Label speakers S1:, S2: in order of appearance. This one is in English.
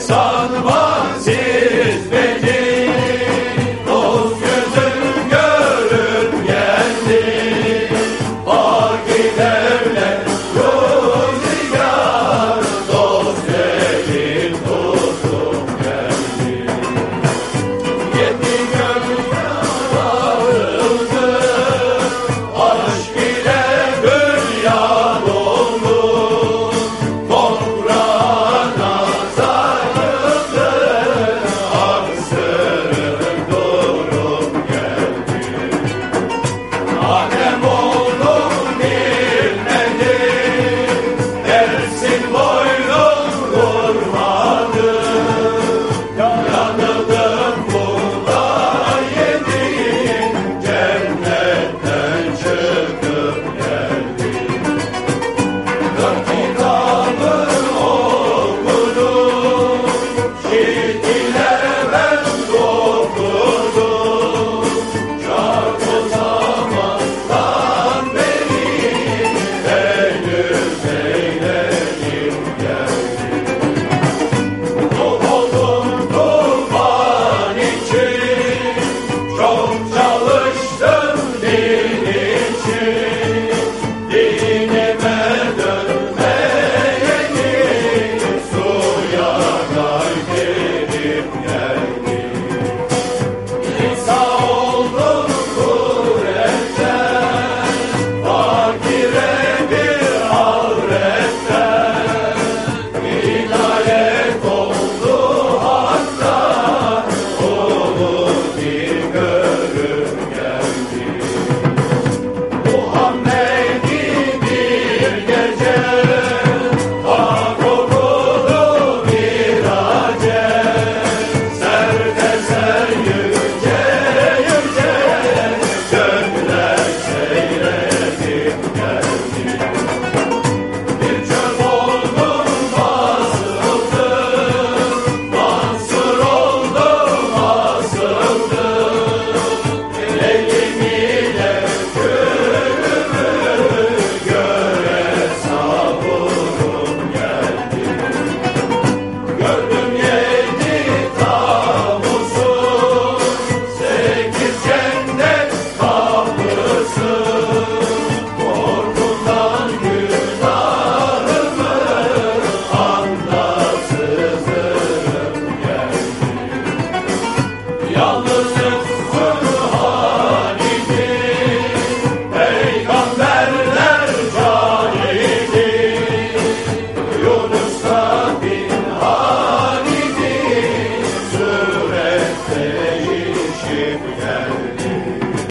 S1: sanmaz